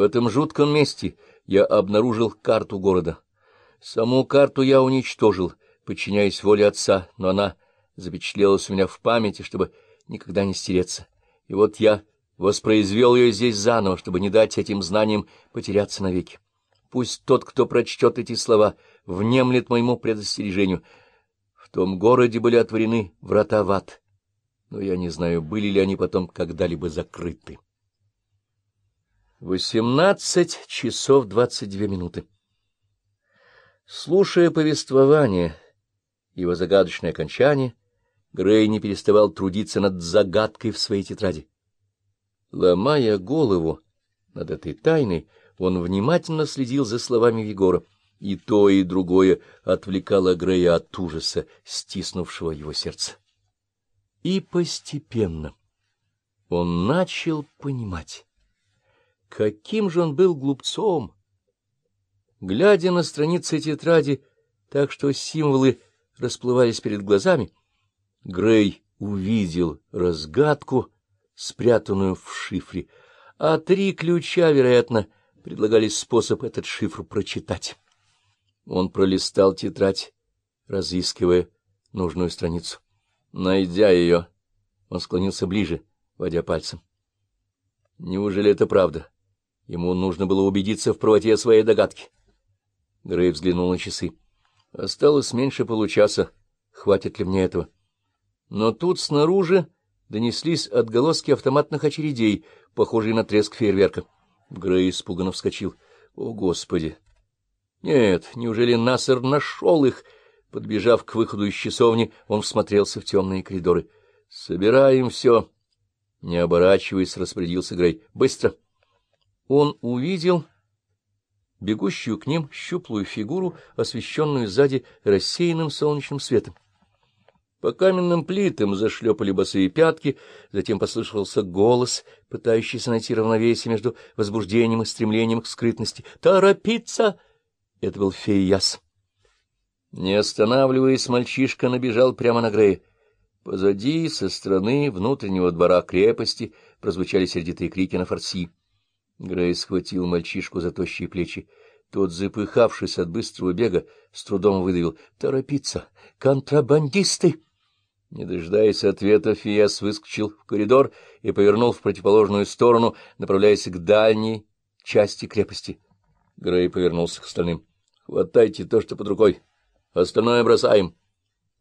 В этом жутком месте я обнаружил карту города. Саму карту я уничтожил, подчиняясь воле отца, но она запечатлелась у меня в памяти, чтобы никогда не стереться. И вот я воспроизвел ее здесь заново, чтобы не дать этим знаниям потеряться навеки. Пусть тот, кто прочтет эти слова, внемлет моему предостережению. В том городе были отворены врата в ад, но я не знаю, были ли они потом когда-либо закрыты. Восемнадцать часов двадцать две минуты. Слушая повествование, его загадочное окончание, Грей не переставал трудиться над загадкой в своей тетради. Ломая голову над этой тайной, он внимательно следил за словами Егора, и то, и другое отвлекало Грея от ужаса, стиснувшего его сердце. И постепенно он начал понимать, каким же он был глупцом. Глядя на страницы тетради, так что символы расплывались перед глазами, Грей увидел разгадку, спрятанную в шифре, а три ключа, вероятно, предлагали способ этот шифр прочитать. Он пролистал тетрадь, разыскивая нужную страницу. Найдя ее, он склонился ближе, водя пальцем. Неужели это правда? Ему нужно было убедиться в правоте своей догадки. Грей взглянул на часы. Осталось меньше получаса. Хватит ли мне этого? Но тут снаружи донеслись отголоски автоматных очередей, похожие на треск фейерверка. Грей испуганно вскочил. О, Господи! Нет, неужели Нассер нашел их? Подбежав к выходу из часовни, он всмотрелся в темные коридоры. — Собираем все. Не оборачиваясь, распорядился Грей. — Быстро! Он увидел бегущую к ним щуплую фигуру, освещенную сзади рассеянным солнечным светом. По каменным плитам зашлепали босые пятки, затем послышался голос, пытающийся найти равновесие между возбуждением и стремлением к скрытности. «Торопиться!» Это был Фейяс. Не останавливаясь, мальчишка набежал прямо на Грея. Позади, со стороны внутреннего двора крепости, прозвучали сердитые крики на фарси. Грей схватил мальчишку за тощие плечи. Тот, запыхавшись от быстрого бега, с трудом выдавил. — Торопиться! Контрабандисты! Не дожидаясь ответа, Фиас выскочил в коридор и повернул в противоположную сторону, направляясь к дальней части крепости. Грей повернулся к остальным. — Хватайте то, что под рукой. Остальное бросаем.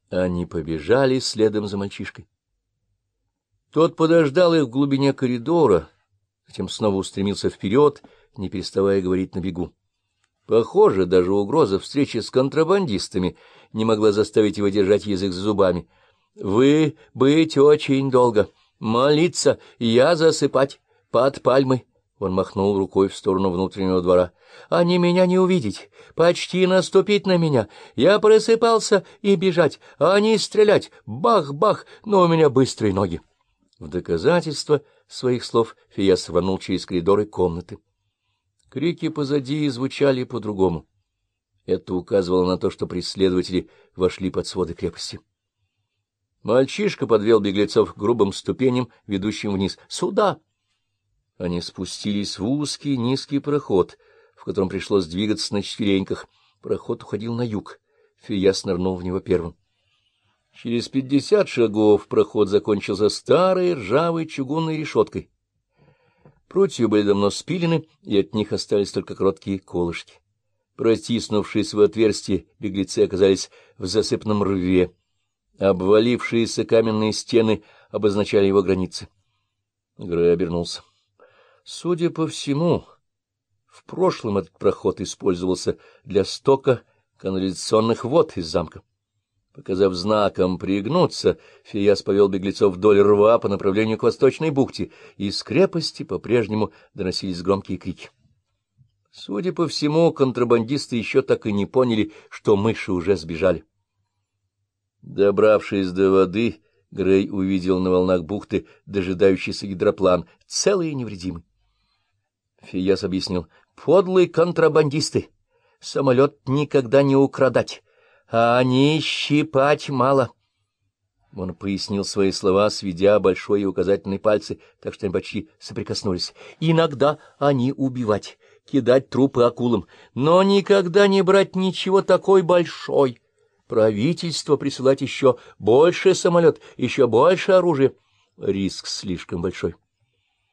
Они побежали следом за мальчишкой. Тот подождал их в глубине коридора, затем снова устремился вперед, не переставая говорить на бегу. Похоже, даже угроза встречи с контрабандистами не могла заставить его держать язык за зубами — вы быть очень долго, молиться, я засыпать под пальмой. Он махнул рукой в сторону внутреннего двора. «Они меня не увидеть, почти наступить на меня. Я просыпался и бежать, а они стрелять. Бах-бах, но у меня быстрые ноги». В доказательство своих слов Фияс рванул через коридоры комнаты. Крики позади звучали по-другому. Это указывало на то, что преследователи вошли под своды крепости. Мальчишка подвел беглецов к грубым ступеням, ведущим вниз. «Сюда!» Они спустились в узкий низкий проход, в котором пришлось двигаться на четвереньках. Проход уходил на юг. Фияс нырнул в него первым. Через пятьдесят шагов проход закончился старой ржавой чугунной решеткой. Прутья были давно спилены, и от них остались только короткие колышки. Протиснувшись в отверстие, беглецы оказались в засыпанном рве. Обвалившиеся каменные стены обозначали его границы. Грей обернулся. Судя по всему, в прошлом этот проход использовался для стока канализационных вод из замка. Показав знаком пригнуться, Фияс повел беглецов вдоль рва по направлению к восточной бухте, и из крепости по-прежнему доносились громкие крики. Судя по всему, контрабандисты еще так и не поняли, что мыши уже сбежали. Добравшись до воды, Грей увидел на волнах бухты дожидающийся гидроплан, целый и невредимый. Фияс объяснил, — подлые контрабандисты. Самолет никогда не украдать, а они щипать мало. Он пояснил свои слова, сведя большой и указательный пальцы, так что они почти соприкоснулись. «Иногда они убивать, кидать трупы акулам, но никогда не брать ничего такой большой. Правительство присылать еще больше самолет, еще больше оружия. Риск слишком большой».